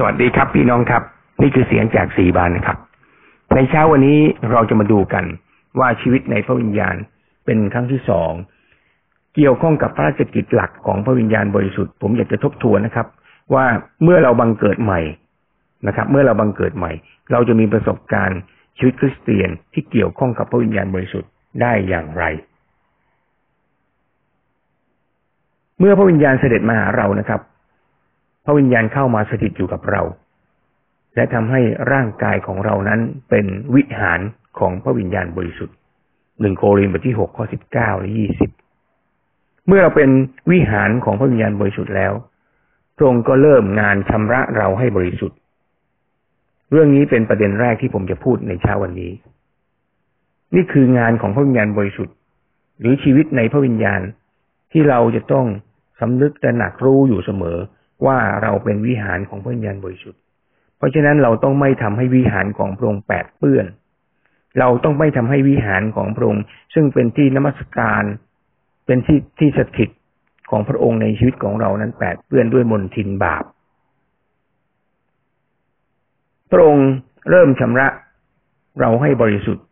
สวัสดีครับพี่น้องครับ นี่คือเสียงจากสีบานนะครับ ในเช้าวันนี้เราจะมาดูกันว่าชีวิตในพระวิญญาณเป็นครั้งที่สองเกี่ยวข้องกับพระราชกิจหลักของพระวิญญาณบริสุทธิ์ผมอยากจะทบทวนนะครับ ว่าเมื่อเราบังเกิดใหม่นะครับ เมื่อเราบังเกิดใหม่ เราจะมีประสบการณ์ชีวิตคริสเตียนที่เกี่ยวข้องกับพระวิญญาณบริสุทธิ์ได้อย่างไร เมื่อพระวิญญาณเสด็จมาหาเรานะครับ ระวิญญาณเข้ามาสถิตอยู่กับเรา และทำให้ร่างกายของเรานั้นเป็นวิหารของพระวิญญาณบริสุทธิ์หนึ่งโครินธ์บทที่หกข้อสิบเก้าและยี่สิบเมื่อเราเป็นวิหารของพระวิญญาณบริสุทธิ์แล้วพระองค์ก็เริ่มงานชำระเราให้บริสุทธิ์ เรื่องนี้เป็นประเด็นแรกที่ผมจะพูดในเช้าวันนี้ นี่คืองานของพระวิญญาณบริสุทธิ์ หรือชีวิตในพระวิญญาณที่เราจะต้องสำนึกแต่หนักรู้อยู่เสมอ ว่าเราเป็นวิหารของพระวิญญาณบริสุทธิ์ เพราะฉะนั้นเราต้องไม่ทำให้วิหารของพระองค์แปดเปื้อน เราต้องไม่ทำให้วิหารของพระองค์ ซึ่งเป็นที่นมัสการ เป็นที่ที่สถิตของพระองค์ในชีวิตของเรานั้นแปดเปื้อนด้วยมลทินบาป พระองค์เริ่มชำระเราให้บริสุทธิ์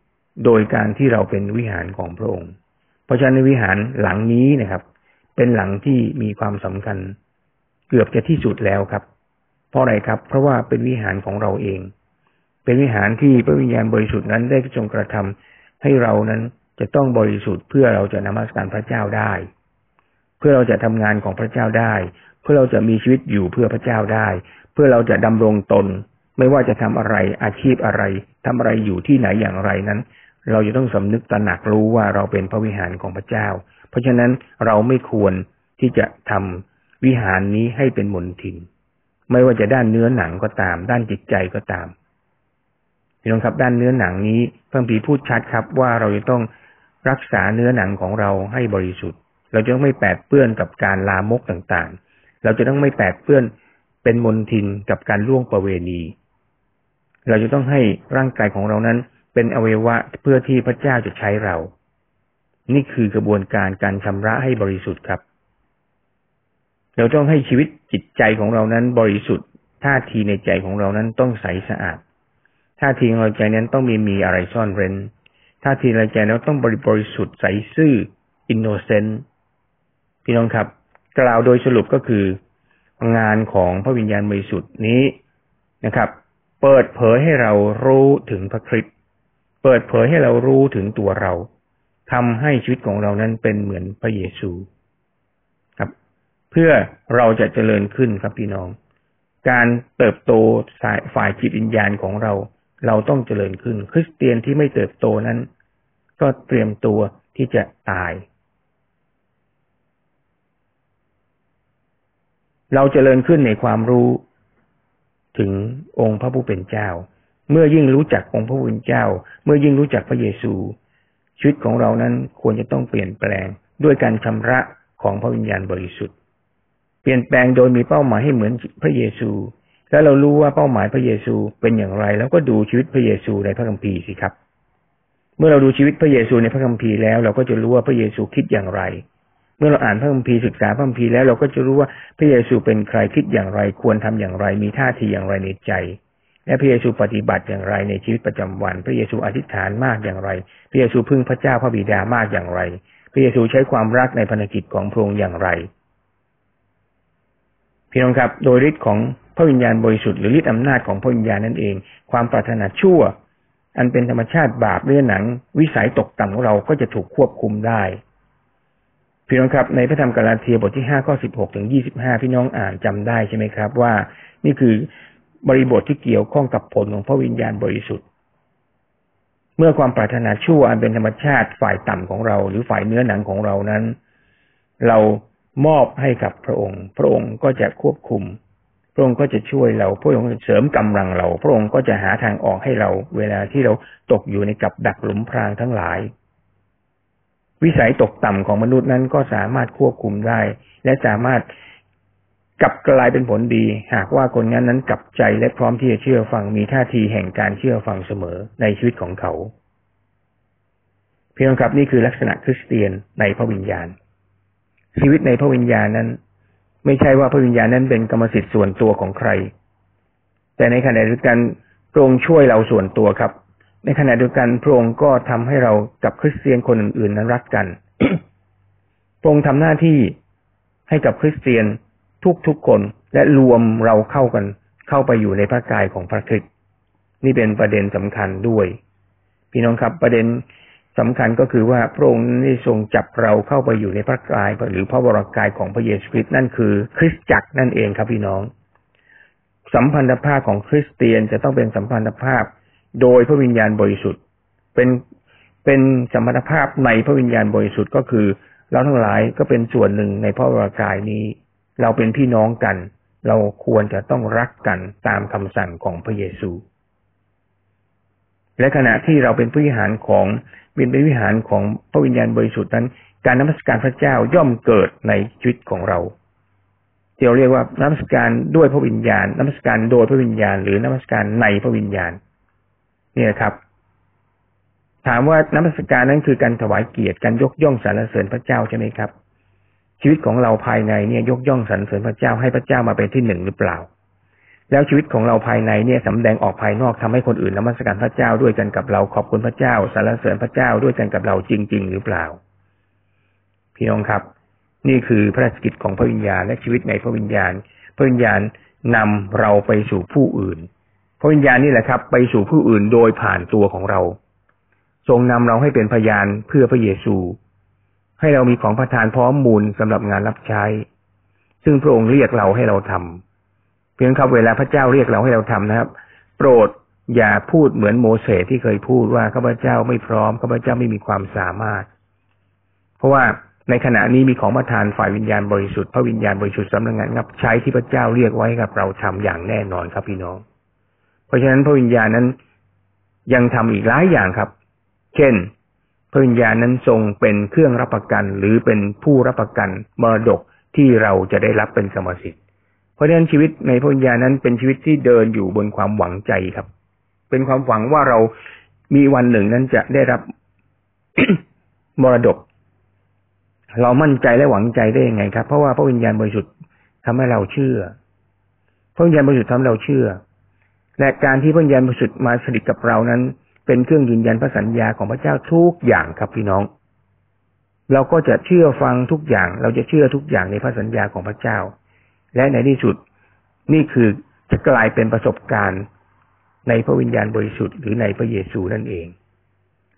โดยการที่เราเป็นวิหารของพระองค์ เพราะฉะนั้นวิหารหลังนี้นะครับ เป็นหลังที่มีความสำคัญ เกือบจะที่สุดแล้วครับ เพราะอะไรครับ เพราะว่าเป็นวิหารของเราเอง เป็นวิหารที่พระวิญญาณบริสุทธิ์นั้นได้ทรงกระทำให้เรานั้นจะต้องบริสุทธิ์เพื่อเราจะนมัสการพระเจ้าได้ เพื่อเราจะทำงานของพระเจ้าได้ เพื่อเราจะมีชีวิตอยู่เพื่อพระเจ้าได้ เพื่อเราจะดำรงตน ไม่ว่าจะทำอะไรอาชีพอะไรทำอะไรอยู่ที่ไหนอย่างไรนั้น เราจะต้องสำนึกตระหนักรู้ว่าเราเป็นพระวิหารของพระเจ้า เพราะฉะนั้นเราไม่ควรที่จะทำ วิหารนี้ให้เป็นมนทิน ไม่ว่าจะด้านเนื้อหนังก็ตาม ด้านจิตใจก็ตามพี่น้องครับด้านเนื้อหนังนี้พระพีพูดชัดครับ ว่าเราจะต้องรักษาเนื้อหนังของเราให้บริสุทธิ์ เราจะต้องไม่แปดเปื้อนกับการลามกต่างๆ เราจะต้องไม่แปดเปื้อนเป็นมลทินกับการล่วงประเวณี เราจะต้องให้ร่างกายของเรานั้น เป็นอวัยวะเพื่อที่พระเจ้าจะใช้เรา นี่คือกระบวนการการชำระให้บริสุทธิ์ครับ เราต้องให้ชีวิตจิตใจของเรานั้นบริสุทธิ์ท่าทีในใจของเรานั้นต้องใสสะอาดท่าทีของเราใจนั้นต้องมีมีอะไรซ่อนเร้นท่าทีในใจเราต้องบริบริสุทธิ์ใสซื่อ innocent พี่น้องครับ กล่าวโดยสรุปก็คืองานของพระวิญญาณบริสุทธิ์นี้นะครับ เปิดเผยให้เรารู้ถึงพระคริสต์เปิดเผยให้เรารู้ถึงตัวเราทำให้ชีวิตของเรานั้นเป็นเหมือนพระเยซู เพื่อเราจะเจริญขึ้นครับพี่น้อง การเติบโตฝ่ายจิตวิญญาณของเรา เราต้องเจริญขึ้น คริสเตียนที่ไม่เติบโตนั้น ก็เตรียมตัวที่จะตาย เราจเจริญขึ้นในความรู้ถึงองค์พระผู้เป็นเจ้า เมื่อยิ่งรู้จักองค์พระผู้เป็นเจ้า เมื่อยิ่งรู้จักพระเยซู ชีวิตของเรานั้นควรจะต้องเปลี่ยนแปลงด้วยการชำระของพระวิญญาณบริสุทธิ์ ปลี่ยนแปลงโดยมีเป้าหมายให้เหมือนพระเยซู แล้วเรารู้ว่าเป้าหมายพระเยซูเป็นอย่างไร แล้วก็ดูชีวิตพระเยซูในพระคัมภีร์สิครับ เมื่อเราดูชีวิตพระเยซูในพระคัมภีร์แล้ว เราก็จะรู้ว่าพระเยซูคิดอย่างไร เมื่อเราอ่านพระคัมภีร์ศึกษาพระคัมภีร์แล้วเราก็จะรู้ว่าพระเยซูเป็นใครคิดอย่างไร ควรทำอย่างไร มีท่าทีอย่างไรในใจ และพระเยซูปฏิบัติอย่างไรในชีวิตประจำวัน พระเยซูอธิษฐานมากอย่างไร พระเยซูพึ่งพระเจ้าพระบิดามากอย่างไร พระเยซูใช้ความรักในพันธกิจของพระองค์อย่างไร พี่น้องครับ โดยฤทธิ์ของพระวิญญาณบริสุทธิ์หรือฤทธิ์อำนาจของพระวิญญาณนั่นเอง ความปรารถนาชั่ว อันเป็นธรรมชาติบาปเรื่องหนัง วิสัยตกต่ำของเราก็จะถูกควบคุมได้พี่น้องครับในพระธรรมกาลาเทียบทที่ห้าข้อสิบหกถึงยี่สิบห้าพี่น้องอ่านจำได้ใช่ไหมครับ ว่านี่คือบริบทที่เกี่ยวข้องกับผลของพระวิญญาณบริสุทธิ์ เมื่อความปรารถนาชั่วอันเป็นธรรมชาติฝ่ายต่ำของเรา หรือฝ่ายเนื้อหนังของเรานั้น เรา มอบให้กับพระองค์ พระองค์ก็จะควบคุม พระองค์ก็จะช่วยเรา พระองค์เสริมกำลังเรา พระองค์ก็จะหาทางออกให้เรา เวลาที่เราตกอยู่ในกับดักหลุมพรางทั้งหลาย วิสัยตกต่ำของมนุษย์นั้นก็สามารถควบคุมได้ และสามารถกลับกลายเป็นผลดี หากว่าคนนั้นนั้นกลับใจและพร้อมที่จะเชื่อฟังมีท่าทีแห่งการเชื่อฟังเสมอในชีวิตของเขา เพียงครับนี่คือลักษณะคริสเตียนในพระวิญญาณ ชีวิตในพระวิญญาณนั้น ไม่ใช่ว่าพระวิญญาณนั้นเป็นกรรมสิทธิ์ส่วนตัวของใคร แต่ในขณะเดียวกันพระองค์ช่วยเราส่วนตัวครับ ในขณะเดียวกันพระองค์ก็ทำให้เรากับคริสเตียนคนอื่นๆนั้นรักกันพระองค์ทำหน้าที่ให้กับคริสเตียนทุกๆคนและรวมเราเข้ากันเข้าไปอยู่ในพระกายของพระคริสต์นี่เป็นประเด็นสำคัญด้วย พี่น้องครับประเด็น สำคัญก็คือว่าพระองค์ได้ทรงจับเราเข้าไปอยู่ในพระกายหรือพระวรากายของพระเยซูคริสต์นั่นคือ คริสตจักรนั่นเองครับพี่น้อง สัมพันธภาพของคริสเตียนจะต้องเป็นสัมพันธภาพ โดยพระวิญญาณบริสุทธิ์ เป็นเป็นสัมพันธภาพในพระวิญญาณบริสุทธิ์ก็คือ เราทั้งหลายก็เป็นส่วนหนึ่งในพระวรากายนี้ เราเป็นพี่น้องกัน เราควรจะต้องรักกันตามคำสั่งของพระเยซู และขณะที่เราเป็นผู้วิหารของเป็นวิหารของพระวิญญาณบริสุทธิ์นั้น การนมัสการพระเจ้าย่อมเกิดในชีวิตของเราเดี๋ยวเรียกว่านมัสการด้วยพระวิญญาณนมัสการโดยพระวิญญาณ หรือนมัสการในพระวิญญาณ เนี่ยครับ ถามว่านมัสการนั้นคือการถวายเกียรติการยกย่องสรรเสริญพระเจ้าใช่ไหมครับ ชีวิตของเราภายในเนี่ยยกย่องสรรเสริญพระเจ้าให้พระเจ้ามาเป็นที่หนึ่งหรือเปล่า แล้วชีวิตของเราภายในเนี่ยสำแดงออกภายนอกทำให้คนอื่นนมัสการพระเจ้าด้วยกันกับเราขอบคุณพระเจ้าสรรเสริญพระเจ้าด้วยกันกับเราจริง ๆ หรือเปล่า พี่น้องครับ นี่คือพระราชกิจของพระวิญญาณและชีวิตในพระวิญญาณ พระวิญญาณนำเราไปสู่ผู้อื่น พระวิญญาณนี่แหละครับ ไปสู่ผู้อื่นโดยผ่านตัวของเรา ทรงนำเราให้เป็นพยานเพื่อพระเยซู ให้เรามีของประทานพร้อมมูลสำหรับงานรับใช้ ซึ่งพระองค์เรียกเราให้เราทำ เพียงครับเวลาพระเจ้าเรียกเราให้เราทำนะครับ โปรดอย่าพูดเหมือนโมเสสที่เคยพูดว่าข้าพเจ้าไม่พร้อมข้าพเจ้าไม่มีความสามารถ เพราะว่าในขณะนี้มีของประทานฝ่ายวิญญาณบริสุทธิ์พระวิญญาณบริสุทธิ์สำนักงานรับใช้ที่พระเจ้าเรียกไว้กับเราทำอย่างแน่นอนครับพี่น้อง เพราะฉะนั้นพระวิญญาณนั้นยังทำอีกหลายอย่างครับ เช่น พระวิญญาณนั้นทรงเป็นเครื่องรับประกัน หรือเป็นผู้รับประกันมรดกที่เราจะได้รับเป็นกรรมสิทธิ์ เพราะฉะนั้นชีวิตในพระวิญญาณนั้นเป็นชีวิตที่เดินอยู่บนความหวังใจครับ เป็นความหวังว่าเรามีวันหนึ่งนั้นจะได้รับมรดก เรามั่นใจและหวังใจได้ยังไงครับ เพราะว่าพระวิญญาณบริสุทธิ์ทำให้เราเชื่อ พระวิญญาณบริสุทธิ์ทำให้เราเชื่อ และการที่พระวิญญาณบริสุทธิ์มาสนิทกับเรานั้น เป็นเครื่องยืนยันพระสัญญาของพระเจ้าทุกอย่างครับพี่น้อง เราก็จะเชื่อฟังทุกอย่าง เราจะเชื่อทุกอย่างในพระสัญญาของพระเจ้า และในที่สุดนี่คือจะกลายเป็นประสบการณ์ในพระวิญญาณบริสุทธิ์หรือในพระเยซูนั่นเอง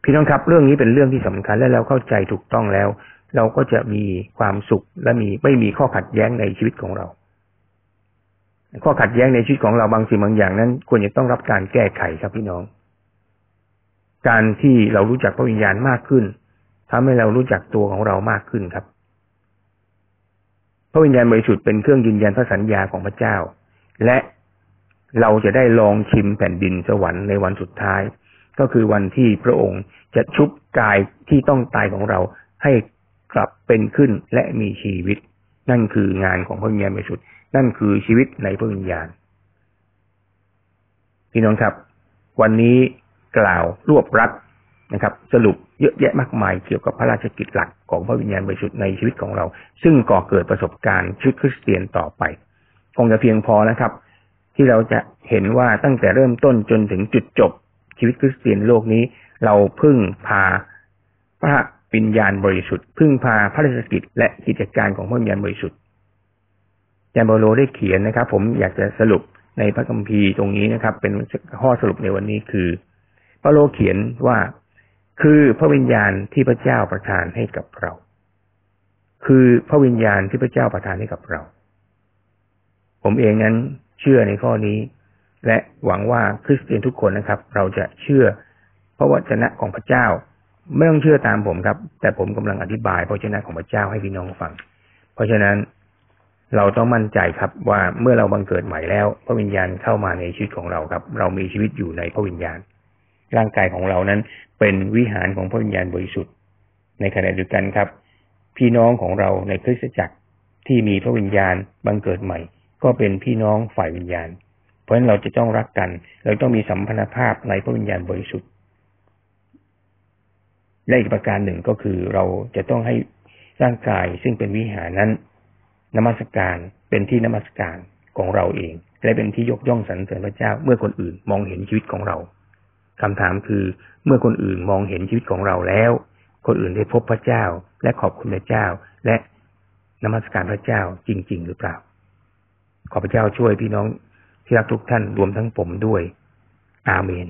พี่น้องครับเรื่องนี้เป็นเรื่องที่สำคัญและเราเข้าใจถูกต้องแล้ว เราก็จะมีความสุขและมีไม่มีข้อขัดแย้งในชีวิตของเรา ข้อขัดแย้งในชีวิตของเราบางสิ่งบางอย่างนั้น ควรจะต้องรับการแก้ไขครับพี่น้อง การที่เรารู้จักพระวิญญาณมากขึ้นทำให้เรารู้จักตัวของเรามากขึ้นครับ พระวิญญาณบริสุทธิ์เป็นเครื่องยืนยันพระสัญญาของพระเจ้า และเราจะได้ลองชิมแผ่นดินสวรรค์ในวันสุดท้าย ก็คือวันที่พระองค์จะชุบกายที่ต้องตายของเราให้กลับเป็นขึ้นและมีชีวิต นั่นคืองานของพระวิญญาณบริสุทธิ์นั่นคือชีวิตในพระวิญญาณพี่น้องครับ วันนี้กล่าวรวบรัด นะครับ สรุปเยอะแยะมากมายเกี่ยวกับพระราชกิจหลักของพระวิญญาณบริสุทธิ์ในชีวิตของเรา ซึ่งก่อเกิดประสบการณ์ชีวิตคริสเตียนต่อไป คงจะเพียงพอนะครับ ที่เราจะเห็นว่าตั้งแต่เริ่มต้นจนถึงจุดจบชีวิตคริสเตียนโลกนี้ เราพึ่งพาพระวิญญาณบริสุทธิ์พึ่งพาพระราชกิจและกิจการของพระวิญญาณบริสุทธิ์ยานโบโลได้เขียนนะครับ ผมอยากจะสรุปในพระคัมภีร์ตรงนี้นะครับ เป็นข้อสรุปในวันนี้คือเปโลเขียนว่า คือพระวิญญาณที่พระเจ้าประทานให้กับเรา คือพระวิญญาณที่พระเจ้าประทานให้กับเรา ผมเองนั้นเชื่อในข้อนี้ และหวังว่าคริสเตียนทุกคนนะครับ เราจะเชื่อพระวจนะของพระเจ้า ไม่ต้องเชื่อตามผมครับ แต่ผมกำลังอธิบายพระวจนะของพระเจ้าให้พี่น้องฟัง เพราะฉะนั้นเราต้องมั่นใจครับว่าเมื่อเราบังเกิดใหม่แล้ว พระวิญญาณเข้ามาในชีวิตของเราครับ เรามีชีวิตอยู่ในพระวิญญาณ ร่างกายของเรานั้น เป็นวิหารของพระวิญญาณบริสุทธิ์ ในขณะเดียวกันครับ พี่น้องของเราในคริสตจักรที่มีพระวิญญาณบังเกิดใหม่ ก็เป็นพี่น้องฝ่ายวิญญาณ เพราะฉะนั้นเราจะต้องรักกัน เราต้องมีสัมพันธภาพในพระวิญญาณบริสุทธิ์และอีกประการหนึ่งก็คือเราจะต้องให้ร่างกายซึ่งเป็นวิหารนั้นนมัสการเป็นที่นมัสการของเราเอง และเป็นที่ยกย่องสรรเสริญพระเจ้าเมื่อคนอื่นมองเห็นชีวิตของเรา คำถามคือเมื่อคนอื่นมองเห็นชีวิตของเราแล้ว คนอื่นได้พบพระเจ้า และขอบคุณพระเจ้า และนมัสการพระเจ้าจริง ๆ หรือเปล่า ขอพระเจ้าช่วยพี่น้องที่รักทุกท่านรวมทั้งผมด้วย อาเมน